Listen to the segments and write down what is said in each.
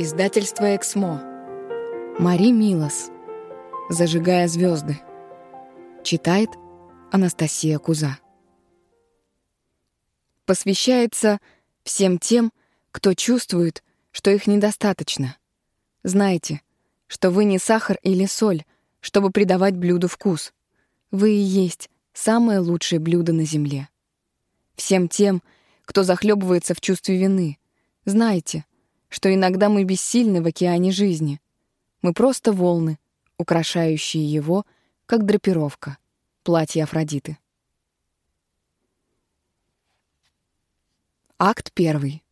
Издательство «Эксмо». Мари Милос. «Зажигая звезды». Читает Анастасия Куза. Посвящается всем тем, кто чувствует, что их недостаточно. Знайте, что вы не сахар или соль, чтобы придавать блюду вкус. Вы и есть самое лучшее блюдо на земле. Всем тем, кто захлебывается в чувстве вины, знайте, что иногда мы бессильны в океане жизни. Мы просто волны, украшающие его, как драпировка, платье Афродиты. Акт первый.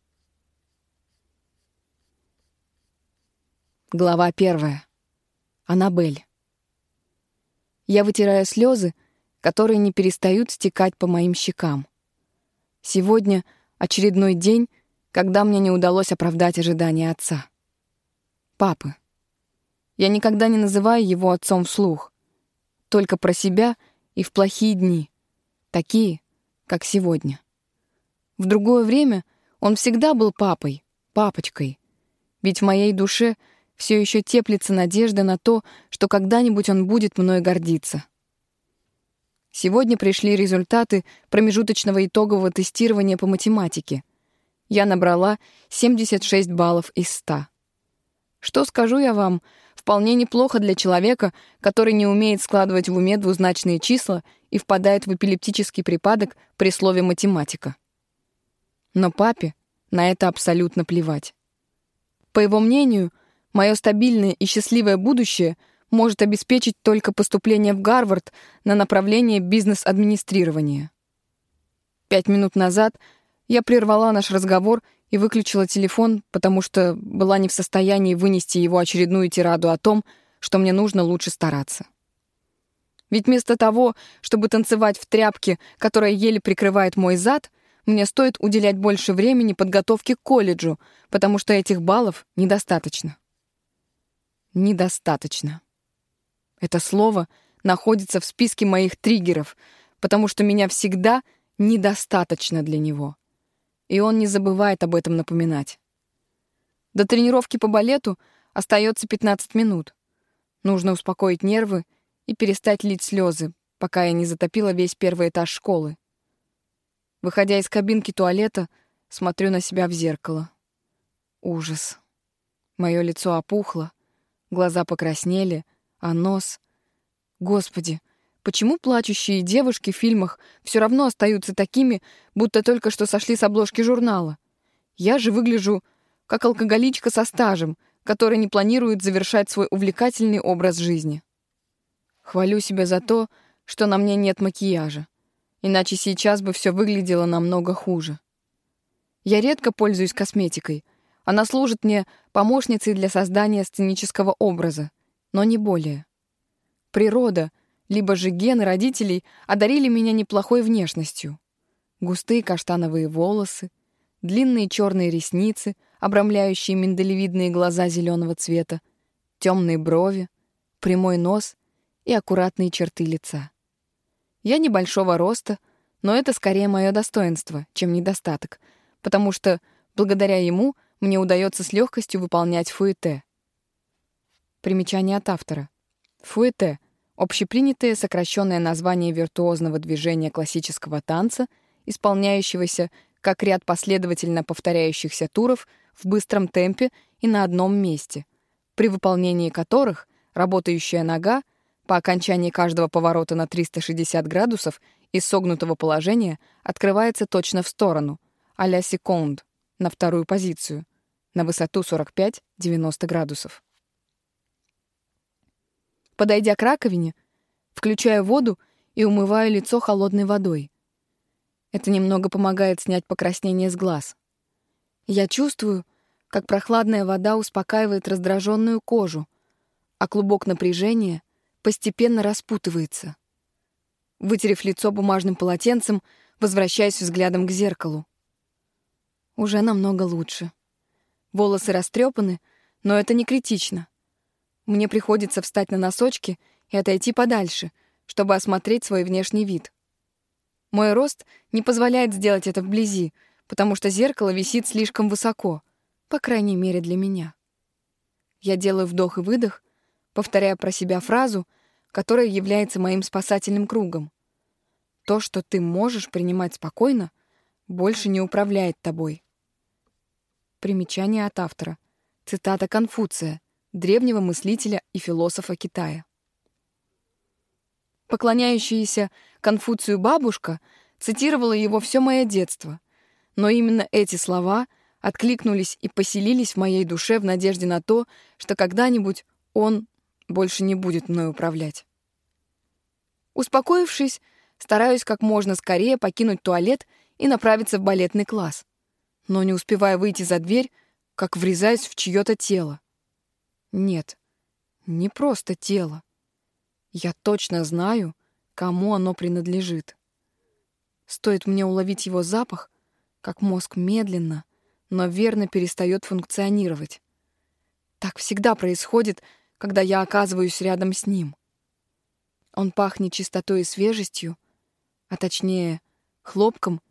Глава первая. Аннабель. Я вытираю слезы, которые не перестают стекать по моим щекам. Сегодня очередной день, когда мне не удалось оправдать ожидания отца. Папы. Я никогда не называю его отцом вслух. Только про себя и в плохие дни. Такие, как сегодня. В другое время он всегда был папой, папочкой. Ведь в моей душе все еще теплится надежда на то, что когда-нибудь он будет мной гордиться. Сегодня пришли результаты промежуточного итогового тестирования по математике — я набрала 76 баллов из 100. Что скажу я вам, вполне неплохо для человека, который не умеет складывать в уме двузначные числа и впадает в эпилептический припадок при слове «математика». Но папе на это абсолютно плевать. По его мнению, мое стабильное и счастливое будущее может обеспечить только поступление в Гарвард на направление бизнес-администрирования. Пять минут назад — я прервала наш разговор и выключила телефон, потому что была не в состоянии вынести его очередную тираду о том, что мне нужно лучше стараться. Ведь вместо того, чтобы танцевать в тряпке, которая еле прикрывает мой зад, мне стоит уделять больше времени подготовке к колледжу, потому что этих баллов недостаточно. Недостаточно. Это слово находится в списке моих триггеров, потому что меня всегда недостаточно для него и он не забывает об этом напоминать. До тренировки по балету остается 15 минут. Нужно успокоить нервы и перестать лить слезы, пока я не затопила весь первый этаж школы. Выходя из кабинки туалета, смотрю на себя в зеркало. Ужас. Мое лицо опухло, глаза покраснели, а нос... Господи, Почему плачущие девушки в фильмах все равно остаются такими, будто только что сошли с обложки журнала? Я же выгляжу как алкоголичка со стажем, которая не планирует завершать свой увлекательный образ жизни. Хвалю себя за то, что на мне нет макияжа, иначе сейчас бы все выглядело намного хуже. Я редко пользуюсь косметикой. Она служит мне помощницей для создания сценического образа, но не более. Природа — либо же гены родителей одарили меня неплохой внешностью. Густые каштановые волосы, длинные черные ресницы, обрамляющие миндалевидные глаза зеленого цвета, темные брови, прямой нос и аккуратные черты лица. Я небольшого роста, но это скорее мое достоинство, чем недостаток, потому что благодаря ему мне удается с легкостью выполнять фуэте. Примечание от автора. Фуэте — общепринятое сокращенное название виртуозного движения классического танца, исполняющегося как ряд последовательно повторяющихся туров в быстром темпе и на одном месте, при выполнении которых работающая нога по окончании каждого поворота на 360 градусов из согнутого положения открывается точно в сторону, а-ля секунд, на вторую позицию, на высоту 45-90 градусов. Подойдя к раковине, включаю воду и умываю лицо холодной водой. Это немного помогает снять покраснение с глаз. Я чувствую, как прохладная вода успокаивает раздраженную кожу, а клубок напряжения постепенно распутывается. Вытерев лицо бумажным полотенцем, возвращаюсь взглядом к зеркалу. Уже намного лучше. Волосы растрепаны, но это не критично. Мне приходится встать на носочки и отойти подальше, чтобы осмотреть свой внешний вид. Мой рост не позволяет сделать это вблизи, потому что зеркало висит слишком высоко, по крайней мере для меня. Я делаю вдох и выдох, повторяя про себя фразу, которая является моим спасательным кругом. То, что ты можешь принимать спокойно, больше не управляет тобой. Примечание от автора. Цитата Конфуция, древнего мыслителя и философа Китая. Поклоняющаяся Конфуцию бабушка цитировала его все мое детство, но именно эти слова откликнулись и поселились в моей душе в надежде на то, что когда-нибудь он больше не будет мной управлять. Успокоившись, стараюсь как можно скорее покинуть туалет и направиться в балетный класс. Но не успевая выйти за дверь, как врезаюсь в чье-то тело. Нет, не просто тело. Я точно знаю, кому оно принадлежит. Стоит мне уловить его запах, как мозг медленно, но верно перестает функционировать. Так всегда происходит, когда я оказываюсь рядом с ним. Он пахнет чистотой и свежестью, а точнее, хлопком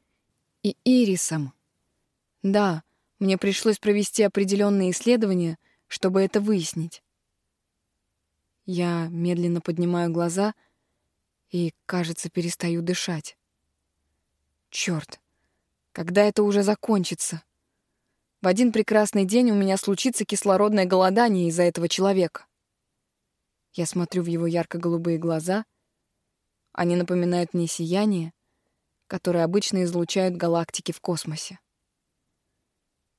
и ирисом. Да, мне пришлось провести определенные исследования, чтобы это выяснить. Я медленно поднимаю глаза и, кажется, перестаю дышать. Черт, когда это уже закончится? В один прекрасный день у меня случится кислородное голодание из-за этого человека. Я смотрю в его ярко-голубые глаза. Они напоминают мне сияние, которое обычно излучают галактики в космосе.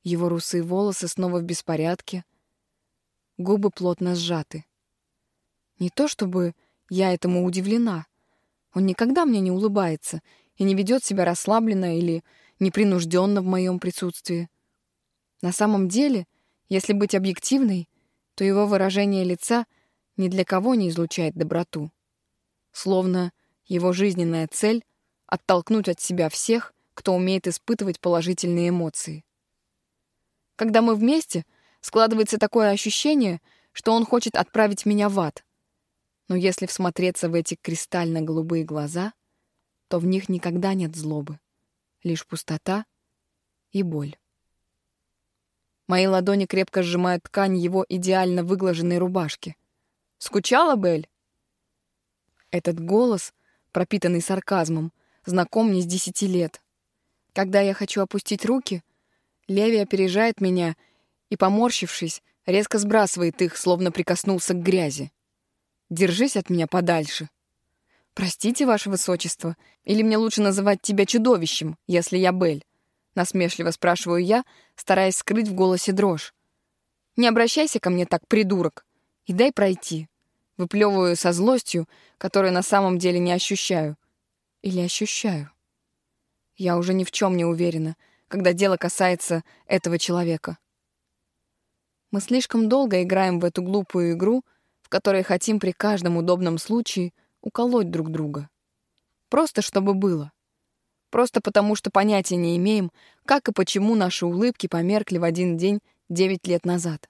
Его русые волосы снова в беспорядке, губы плотно сжаты. Не то чтобы я этому удивлена. Он никогда мне не улыбается и не ведет себя расслабленно или непринужденно в моем присутствии. На самом деле, если быть объективной, то его выражение лица ни для кого не излучает доброту. Словно его жизненная цель — оттолкнуть от себя всех, кто умеет испытывать положительные эмоции. Когда мы вместе, складывается такое ощущение, что он хочет отправить меня в ад. Но если всмотреться в эти кристально-голубые глаза, то в них никогда нет злобы, лишь пустота и боль. Мои ладони крепко сжимают ткань его идеально выглаженной рубашки. «Скучала, Бель?» Этот голос, пропитанный сарказмом, знаком мне с десяти лет. Когда я хочу опустить руки, Леви опережает меня и, поморщившись, резко сбрасывает их, словно прикоснулся к грязи. Держись от меня подальше. Простите, ваше высочество, или мне лучше называть тебя чудовищем, если я Бель? Насмешливо спрашиваю я, стараясь скрыть в голосе дрожь. Не обращайся ко мне так, придурок, и дай пройти. Выплевываю со злостью, которую на самом деле не ощущаю. Или ощущаю. Я уже ни в чем не уверена, когда дело касается этого человека. Мы слишком долго играем в эту глупую игру — в которой хотим при каждом удобном случае уколоть друг друга. Просто чтобы было. Просто потому, что понятия не имеем, как и почему наши улыбки померкли в один день девять лет назад.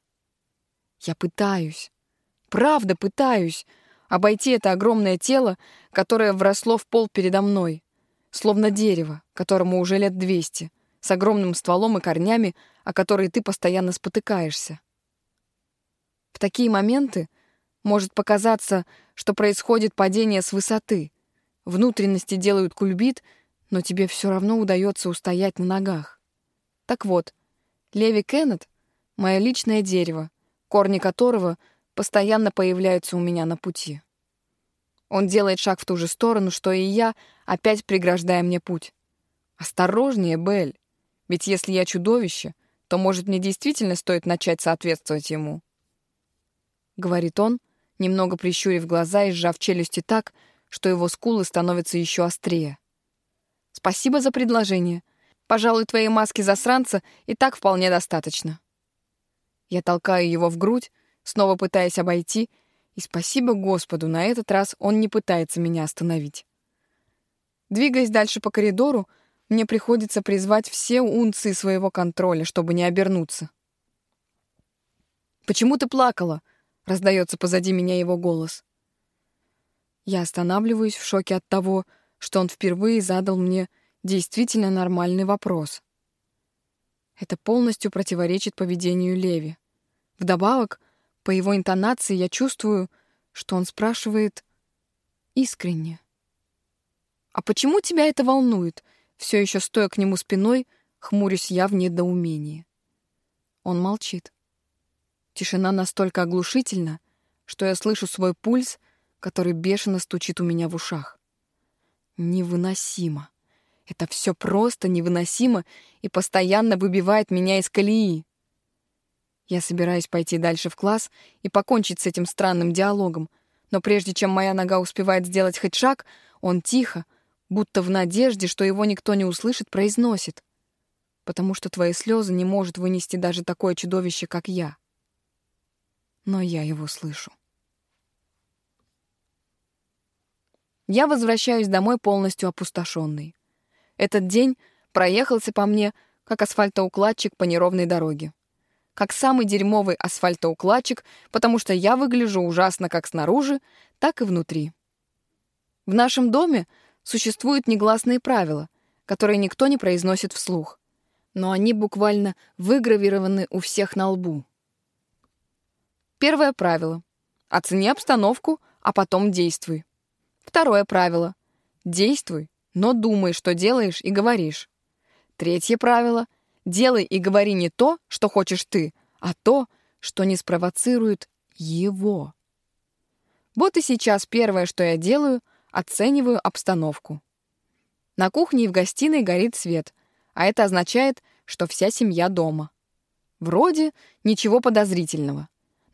Я пытаюсь, правда пытаюсь обойти это огромное тело, которое вросло в пол передо мной, словно дерево, которому уже лет двести, с огромным стволом и корнями, о которые ты постоянно спотыкаешься. В такие моменты может показаться, что происходит падение с высоты. Внутренности делают кульбит, но тебе все равно удается устоять на ногах. Так вот, Леви Кеннет — мое личное дерево, корни которого постоянно появляются у меня на пути. Он делает шаг в ту же сторону, что и я, опять преграждая мне путь. «Осторожнее, Белль, ведь если я чудовище, то, может, мне действительно стоит начать соответствовать ему?» — говорит он, немного прищурив глаза и сжав челюсти так, что его скулы становятся еще острее. «Спасибо за предложение. Пожалуй, твоей маски засранца и так вполне достаточно». Я толкаю его в грудь, снова пытаясь обойти, и спасибо Господу, на этот раз он не пытается меня остановить. Двигаясь дальше по коридору, мне приходится призвать все унции своего контроля, чтобы не обернуться. «Почему ты плакала?» Раздается позади меня его голос. Я останавливаюсь в шоке от того, что он впервые задал мне действительно нормальный вопрос. Это полностью противоречит поведению Леви. Вдобавок, По его интонации я чувствую, что он спрашивает искренне. «А почему тебя это волнует?» Все еще стоя к нему спиной, хмурюсь я в недоумении. Он молчит. Тишина настолько оглушительна, что я слышу свой пульс, который бешено стучит у меня в ушах. Невыносимо. Это все просто невыносимо и постоянно выбивает меня из колеи. Я собираюсь пойти дальше в класс и покончить с этим странным диалогом, но прежде чем моя нога успевает сделать хоть шаг, он тихо, будто в надежде, что его никто не услышит, произносит. Потому что твои слезы не может вынести даже такое чудовище, как я. Но я его слышу. Я возвращаюсь домой полностью опустошенный. Этот день проехался по мне, как асфальтоукладчик по неровной дороге как самый дерьмовый асфальтоукладчик, потому что я выгляжу ужасно как снаружи, так и внутри. В нашем доме существуют негласные правила, которые никто не произносит вслух, но они буквально выгравированы у всех на лбу. Первое правило — оцени обстановку, а потом действуй. Второе правило — действуй, но думай, что делаешь и говоришь. Третье правило — Делай и говори не то, что хочешь ты, а то, что не спровоцирует его. Вот и сейчас первое, что я делаю, оцениваю обстановку. На кухне и в гостиной горит свет, а это означает, что вся семья дома. Вроде ничего подозрительного.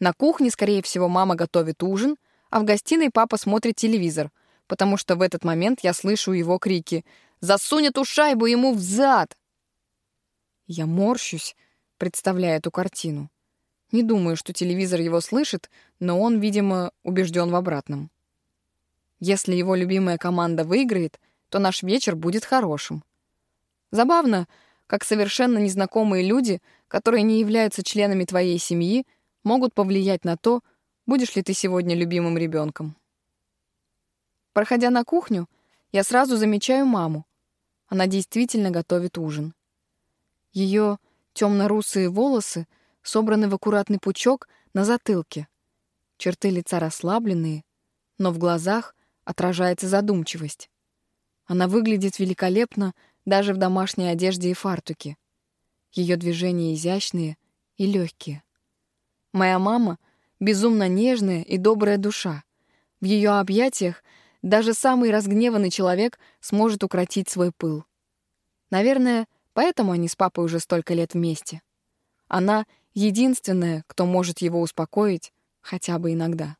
На кухне, скорее всего, мама готовит ужин, а в гостиной папа смотрит телевизор, потому что в этот момент я слышу его крики «Засунь эту шайбу ему в зад!» Я морщусь, представляя эту картину. Не думаю, что телевизор его слышит, но он, видимо, убежден в обратном. Если его любимая команда выиграет, то наш вечер будет хорошим. Забавно, как совершенно незнакомые люди, которые не являются членами твоей семьи, могут повлиять на то, будешь ли ты сегодня любимым ребенком. Проходя на кухню, я сразу замечаю маму. Она действительно готовит ужин. Ее темно-русые волосы собраны в аккуратный пучок на затылке. Черты лица расслабленные, но в глазах отражается задумчивость. Она выглядит великолепно даже в домашней одежде и фартуке. Ее движения изящные и легкие. Моя мама — безумно нежная и добрая душа. В ее объятиях даже самый разгневанный человек сможет укротить свой пыл. Наверное, Поэтому они с папой уже столько лет вместе. Она — единственная, кто может его успокоить хотя бы иногда.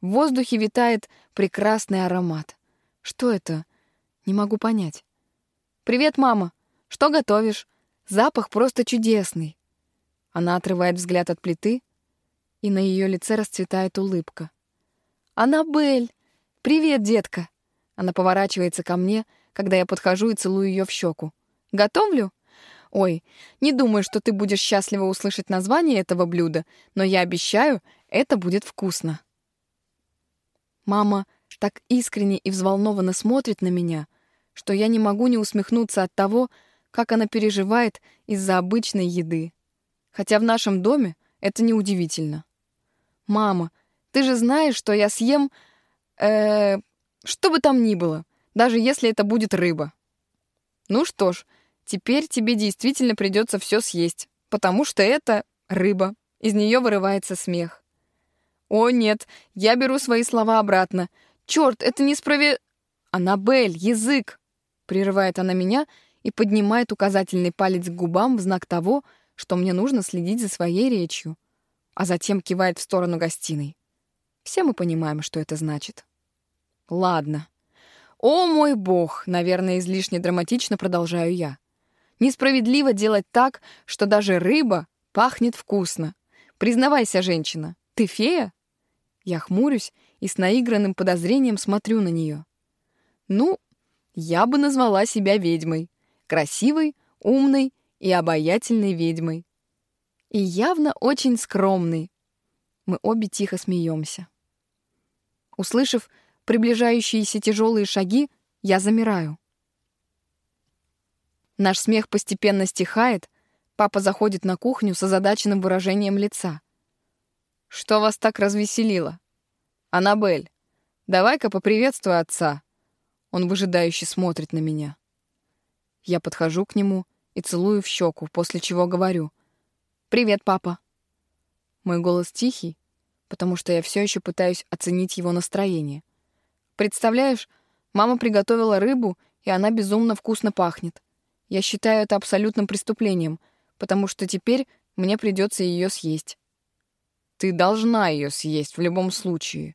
В воздухе витает прекрасный аромат. Что это? Не могу понять. «Привет, мама! Что готовишь? Запах просто чудесный!» Она отрывает взгляд от плиты, и на ее лице расцветает улыбка. «Аннабель! Привет, детка!» Она поворачивается ко мне — когда я подхожу и целую ее в щеку. «Готовлю?» «Ой, не думаю, что ты будешь счастлива услышать название этого блюда, но я обещаю, это будет вкусно». Мама так искренне и взволнованно смотрит на меня, что я не могу не усмехнуться от того, как она переживает из-за обычной еды. Хотя в нашем доме это неудивительно. «Мама, ты же знаешь, что я съем... э что бы там ни было даже если это будет рыба. Ну что ж, теперь тебе действительно придется все съесть, потому что это рыба. Из нее вырывается смех. О, нет, я беру свои слова обратно. Черт, это несправе... Аннабель, язык! Прерывает она меня и поднимает указательный палец к губам в знак того, что мне нужно следить за своей речью, а затем кивает в сторону гостиной. Все мы понимаем, что это значит. Ладно. «О мой бог!» — наверное, излишне драматично продолжаю я. «Несправедливо делать так, что даже рыба пахнет вкусно. Признавайся, женщина, ты фея?» Я хмурюсь и с наигранным подозрением смотрю на нее. «Ну, я бы назвала себя ведьмой. Красивой, умной и обаятельной ведьмой. И явно очень скромной». Мы обе тихо смеемся. Услышав приближающиеся тяжелые шаги, я замираю. Наш смех постепенно стихает, папа заходит на кухню с озадаченным выражением лица. Что вас так развеселило? Аннабель, давай-ка поприветствуй отца. Он выжидающе смотрит на меня. Я подхожу к нему и целую в щеку, после чего говорю «Привет, папа». Мой голос тихий, потому что я все еще пытаюсь оценить его настроение. Представляешь, мама приготовила рыбу, и она безумно вкусно пахнет. Я считаю это абсолютным преступлением, потому что теперь мне придется ее съесть. Ты должна ее съесть в любом случае.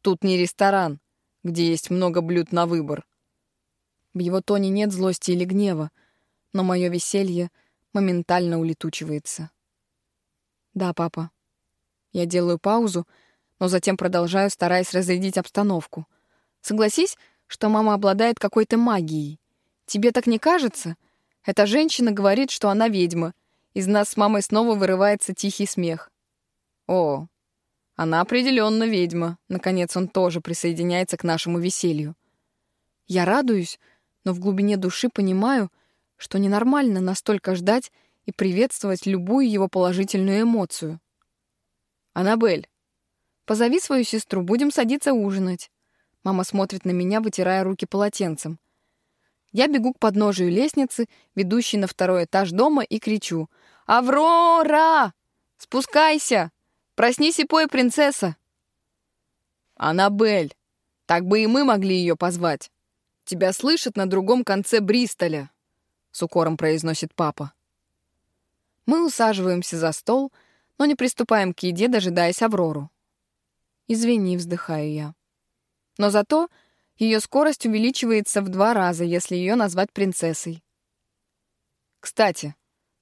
Тут не ресторан, где есть много блюд на выбор. В его тоне нет злости или гнева, но мое веселье моментально улетучивается. Да, папа. Я делаю паузу, но затем продолжаю, стараясь разрядить обстановку. Согласись, что мама обладает какой-то магией. Тебе так не кажется? Эта женщина говорит, что она ведьма. Из нас с мамой снова вырывается тихий смех. О, она определенно ведьма. Наконец он тоже присоединяется к нашему веселью. Я радуюсь, но в глубине души понимаю, что ненормально настолько ждать и приветствовать любую его положительную эмоцию. «Аннабель, позови свою сестру, будем садиться ужинать». Мама смотрит на меня, вытирая руки полотенцем. Я бегу к подножию лестницы, ведущей на второй этаж дома, и кричу «Аврора! Спускайся! Проснись и пой, принцесса!» «Аннабель! Так бы и мы могли ее позвать!» Тебя слышат на другом конце Бристоля», — с укором произносит папа. Мы усаживаемся за стол, но не приступаем к еде, дожидаясь Аврору. «Извини», — вздыхаю я. Но зато ее скорость увеличивается в два раза, если ее назвать принцессой. «Кстати,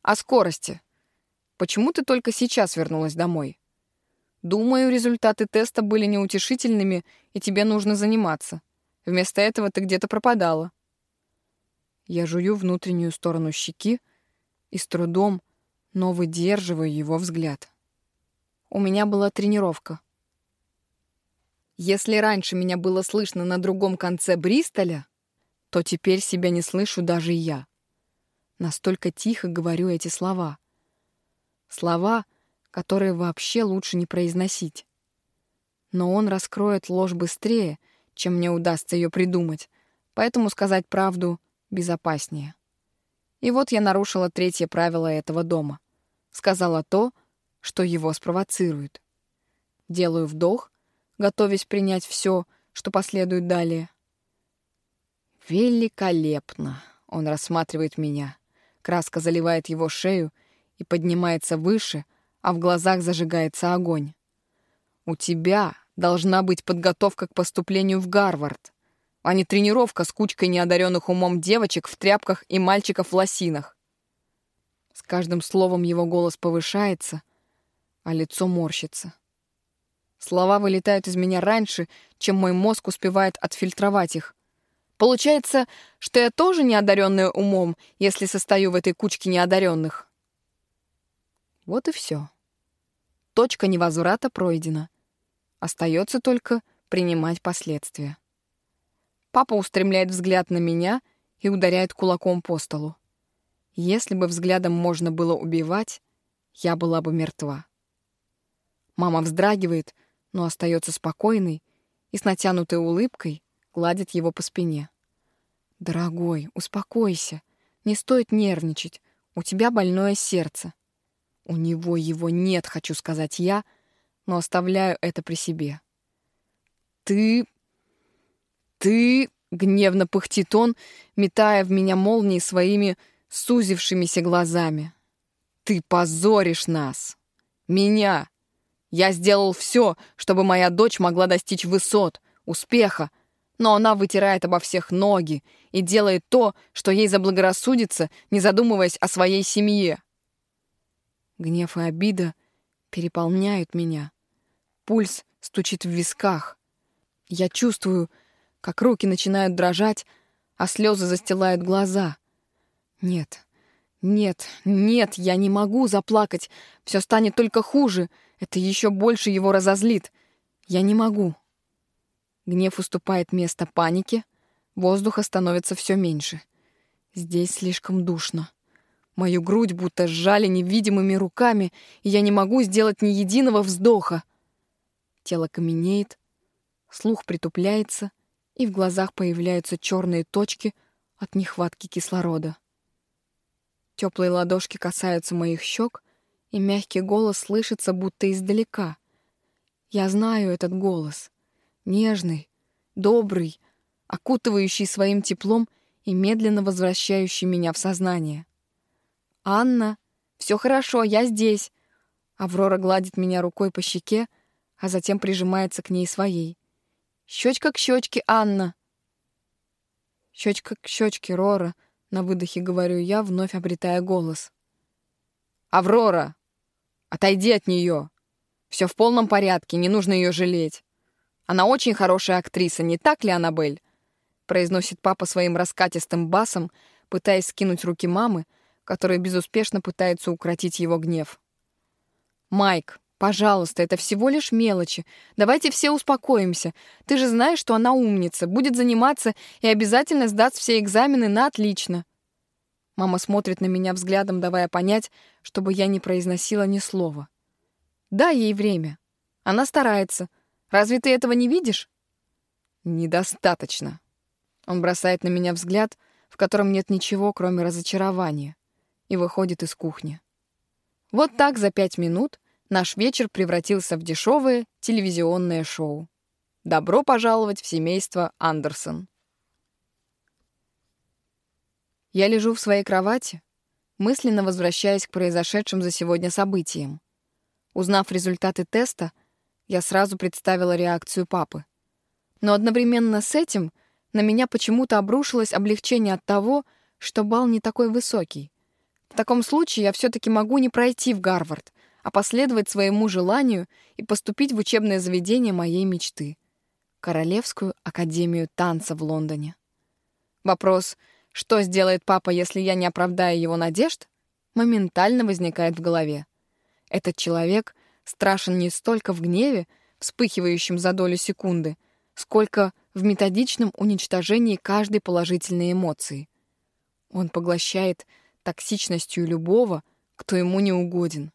о скорости. Почему ты только сейчас вернулась домой?» «Думаю, результаты теста были неутешительными, и тебе нужно заниматься. Вместо этого ты где-то пропадала. Я жую внутреннюю сторону щеки и с трудом, но выдерживаю его взгляд. У меня была тренировка. Если раньше меня было слышно на другом конце Бристоля, то теперь себя не слышу даже я. Настолько тихо говорю эти слова. Слова, которые вообще лучше не произносить. Но он раскроет ложь быстрее — чем мне удастся ее придумать, поэтому сказать правду безопаснее. И вот я нарушила третье правило этого дома. Сказала то, что его спровоцирует. Делаю вдох, готовясь принять все, что последует далее. Великолепно. Он рассматривает меня. Краска заливает его шею и поднимается выше, а в глазах зажигается огонь. У тебя должна быть подготовка к поступлению в Гарвард, а не тренировка с кучкой неодаренных умом девочек в тряпках и мальчиков в лосинах. С каждым словом его голос повышается, а лицо морщится. Слова вылетают из меня раньше, чем мой мозг успевает отфильтровать их. Получается, что я тоже неодаренная умом, если состою в этой кучке неодаренных. Вот и все. Точка невозврата пройдена. Остается только принимать последствия. Папа устремляет взгляд на меня и ударяет кулаком по столу. Если бы взглядом можно было убивать, я была бы мертва. Мама вздрагивает, но остается спокойной и с натянутой улыбкой гладит его по спине. «Дорогой, успокойся. Не стоит нервничать. У тебя больное сердце». «У него его нет, хочу сказать я», но оставляю это при себе. «Ты... ты...» — гневно пыхтит он, метая в меня молнии своими сузившимися глазами. «Ты позоришь нас! Меня! Я сделал все, чтобы моя дочь могла достичь высот, успеха, но она вытирает обо всех ноги и делает то, что ей заблагорассудится, не задумываясь о своей семье. Гнев и обида переполняют меня. Пульс стучит в висках. Я чувствую, как руки начинают дрожать, а слезы застилают глаза. Нет, нет, нет, я не могу заплакать. Все станет только хуже. Это еще больше его разозлит. Я не могу. Гнев уступает место панике. Воздуха становится все меньше. Здесь слишком душно. Мою грудь будто сжали невидимыми руками, и я не могу сделать ни единого вздоха. Тело каменеет, слух притупляется, и в глазах появляются черные точки от нехватки кислорода. Теплые ладошки касаются моих щек, и мягкий голос слышится будто издалека. Я знаю этот голос. Нежный, добрый, окутывающий своим теплом и медленно возвращающий меня в сознание. «Анна, все хорошо, я здесь!» Аврора гладит меня рукой по щеке, а затем прижимается к ней своей. «Щечка к щечке, Анна!» «Щечка к щечке, Рора!» — на выдохе говорю я, вновь обретая голос. «Аврора! Отойди от нее! Все в полном порядке, не нужно ее жалеть. Она очень хорошая актриса, не так ли, Аннабель?» произносит папа своим раскатистым басом, пытаясь скинуть руки мамы, которая безуспешно пытается укротить его гнев. «Майк, пожалуйста, это всего лишь мелочи. Давайте все успокоимся. Ты же знаешь, что она умница, будет заниматься и обязательно сдаст все экзамены на отлично». Мама смотрит на меня взглядом, давая понять, чтобы я не произносила ни слова. «Дай ей время. Она старается. Разве ты этого не видишь?» «Недостаточно». Он бросает на меня взгляд, в котором нет ничего, кроме разочарования и выходит из кухни. Вот так за пять минут наш вечер превратился в дешевое телевизионное шоу. Добро пожаловать в семейство Андерсон. Я лежу в своей кровати, мысленно возвращаясь к произошедшим за сегодня событиям. Узнав результаты теста, я сразу представила реакцию папы. Но одновременно с этим на меня почему-то обрушилось облегчение от того, что бал не такой высокий. В таком случае я все-таки могу не пройти в Гарвард, а последовать своему желанию и поступить в учебное заведение моей мечты — Королевскую академию танца в Лондоне. Вопрос, что сделает папа, если я не оправдаю его надежд, моментально возникает в голове. Этот человек страшен не столько в гневе, вспыхивающем за долю секунды, сколько в методичном уничтожении каждой положительной эмоции. Он поглощает токсичностью любого, кто ему не угоден.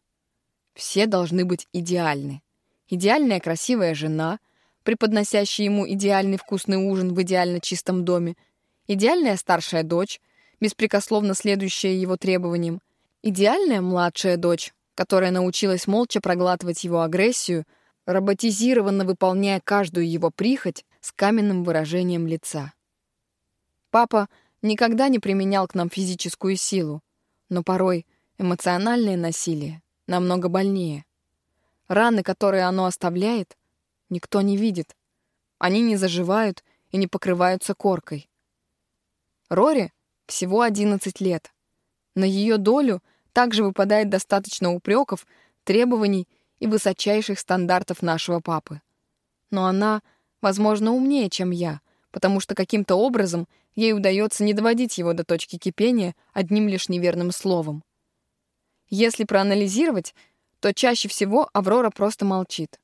Все должны быть идеальны. Идеальная красивая жена, преподносящая ему идеальный вкусный ужин в идеально чистом доме, идеальная старшая дочь, беспрекословно следующая его требованиям, идеальная младшая дочь, которая научилась молча проглатывать его агрессию, роботизированно выполняя каждую его прихоть с каменным выражением лица. Папа никогда не применял к нам физическую силу, но порой эмоциональное насилие намного больнее. Раны, которые оно оставляет, никто не видит. Они не заживают и не покрываются коркой. Рори всего 11 лет. На ее долю также выпадает достаточно упреков, требований и высочайших стандартов нашего папы. Но она, возможно, умнее, чем я, потому что каким-то образом ей удается не доводить его до точки кипения одним лишь неверным словом. Если проанализировать, то чаще всего Аврора просто молчит.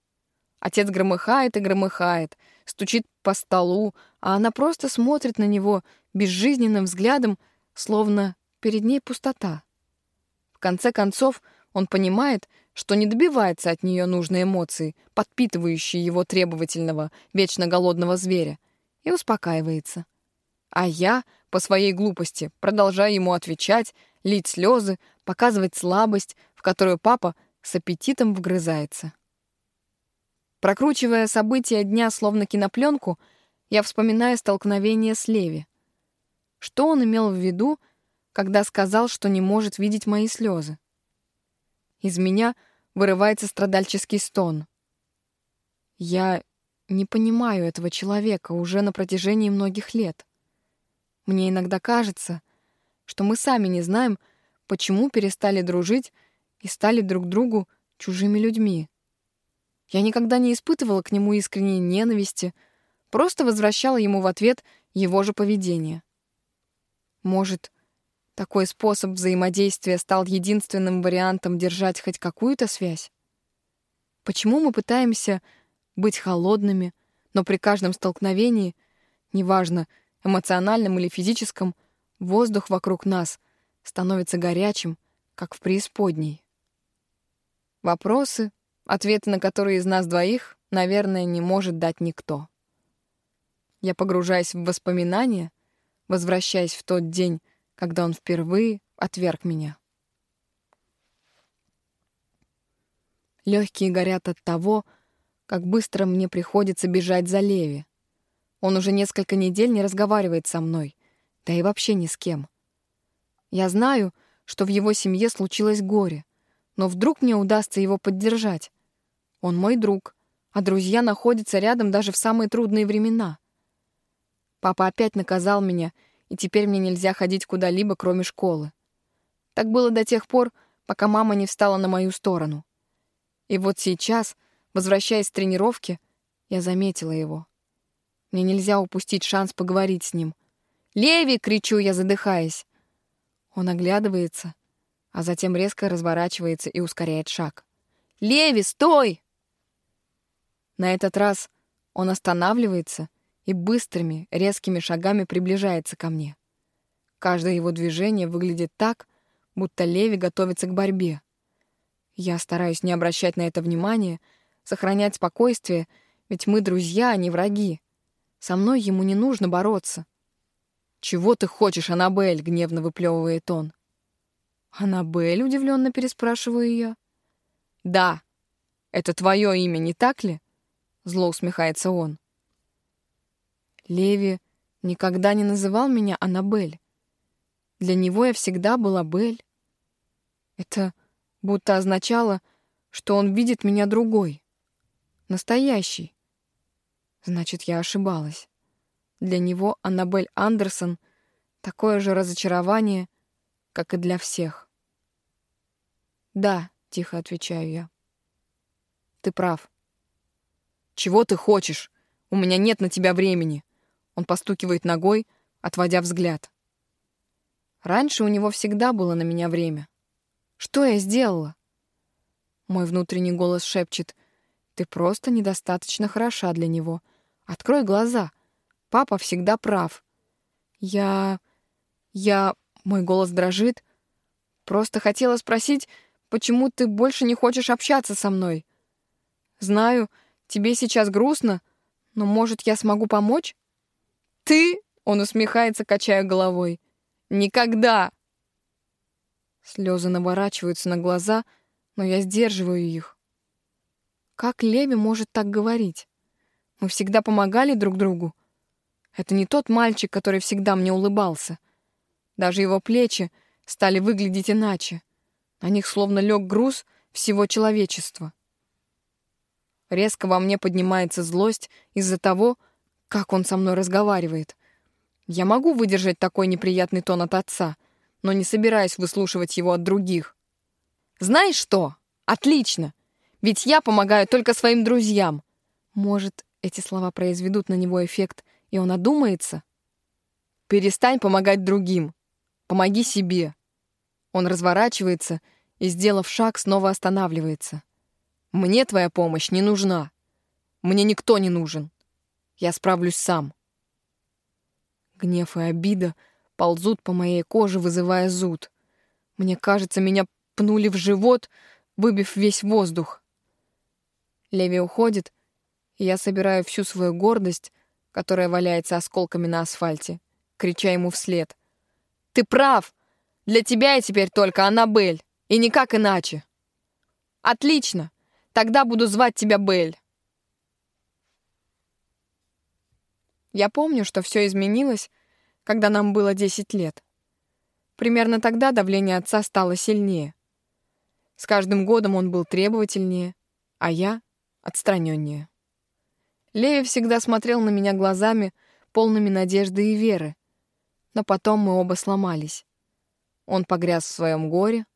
Отец громыхает и громыхает, стучит по столу, а она просто смотрит на него безжизненным взглядом, словно перед ней пустота. В конце концов, он понимает, что не добивается от нее нужной эмоции, подпитывающей его требовательного, вечно голодного зверя, и успокаивается. А я, по своей глупости, продолжаю ему отвечать, лить слезы, показывать слабость, в которую папа с аппетитом вгрызается. Прокручивая события дня словно кинопленку, я вспоминаю столкновение с Леви. Что он имел в виду, когда сказал, что не может видеть мои слезы? Из меня вырывается страдальческий стон. Я не понимаю этого человека уже на протяжении многих лет. Мне иногда кажется, что мы сами не знаем, почему перестали дружить и стали друг другу чужими людьми. Я никогда не испытывала к нему искренней ненависти, просто возвращала ему в ответ его же поведение. Может, такой способ взаимодействия стал единственным вариантом держать хоть какую-то связь? Почему мы пытаемся быть холодными, но при каждом столкновении, неважно, эмоциональном или физическом, воздух вокруг нас становится горячим, как в преисподней. Вопросы, ответы на которые из нас двоих, наверное, не может дать никто. Я погружаюсь в воспоминания, возвращаясь в тот день, когда он впервые отверг меня. Легкие горят от того, как быстро мне приходится бежать за Леви. Он уже несколько недель не разговаривает со мной, да и вообще ни с кем. Я знаю, что в его семье случилось горе, но вдруг мне удастся его поддержать. Он мой друг, а друзья находятся рядом даже в самые трудные времена. Папа опять наказал меня, и теперь мне нельзя ходить куда-либо, кроме школы. Так было до тех пор, пока мама не встала на мою сторону. И вот сейчас, возвращаясь с тренировки, я заметила его. Мне нельзя упустить шанс поговорить с ним. «Леви!» — кричу я, задыхаясь. Он оглядывается, а затем резко разворачивается и ускоряет шаг. «Леви, стой!» На этот раз он останавливается и быстрыми, резкими шагами приближается ко мне. Каждое его движение выглядит так, будто Леви готовится к борьбе. Я стараюсь не обращать на это внимания, сохранять спокойствие, ведь мы друзья, а не враги. Со мной ему не нужно бороться. «Чего ты хочешь, Аннабель?» — гневно выплевывает он. «Аннабель?» — удивленно переспрашиваю я. «Да, это твое имя, не так ли?» — зло усмехается он. Леви никогда не называл меня Аннабель. Для него я всегда была Бель. Это будто означало, что он видит меня другой, настоящий. Значит, я ошибалась. Для него Аннабель Андерсон — такое же разочарование, как и для всех. «Да», — тихо отвечаю я. «Ты прав». «Чего ты хочешь? У меня нет на тебя времени». Он постукивает ногой, отводя взгляд. Раньше у него всегда было на меня время. Что я сделала? Мой внутренний голос шепчет. Ты просто недостаточно хороша для него. Открой глаза. Папа всегда прав. Я... Я... Мой голос дрожит. Просто хотела спросить, почему ты больше не хочешь общаться со мной? Знаю, тебе сейчас грустно, но, может, я смогу помочь? Ты? Он усмехается, качая головой. Никогда. Слезы наворачиваются на глаза, но я сдерживаю их. Как Леви может так говорить? Мы всегда помогали друг другу. Это не тот мальчик, который всегда мне улыбался. Даже его плечи стали выглядеть иначе. На них словно лег груз всего человечества. Резко во мне поднимается злость из-за того, как он со мной разговаривает. Я могу выдержать такой неприятный тон от отца, но не собираюсь выслушивать его от других. Знаешь что? Отлично! Ведь я помогаю только своим друзьям. Может, эти слова произведут на него эффект, и он одумается? Перестань помогать другим. Помоги себе. Он разворачивается и, сделав шаг, снова останавливается. Мне твоя помощь не нужна. Мне никто не нужен. Я справлюсь сам. Гнев и обида ползут по моей коже, вызывая зуд. Мне кажется, меня пнули в живот, выбив весь воздух. Леви уходит, и я собираю всю свою гордость, которая валяется осколками на асфальте, крича ему вслед. «Ты прав! Для тебя я теперь только Аннабель, и никак иначе!» «Отлично! Тогда буду звать тебя Бель!» Я помню, что все изменилось, когда нам было 10 лет. Примерно тогда давление отца стало сильнее. С каждым годом он был требовательнее, а я — отстраненнее. Леви всегда смотрел на меня глазами, полными надежды и веры. Но потом мы оба сломались. Он погряз в своем горе,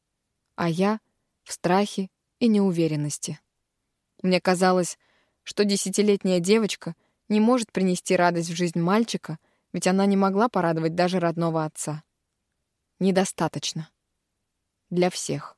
а я — в страхе и неуверенности. Мне казалось, что десятилетняя девочка — не может принести радость в жизнь мальчика, ведь она не могла порадовать даже родного отца. Недостаточно. Для всех.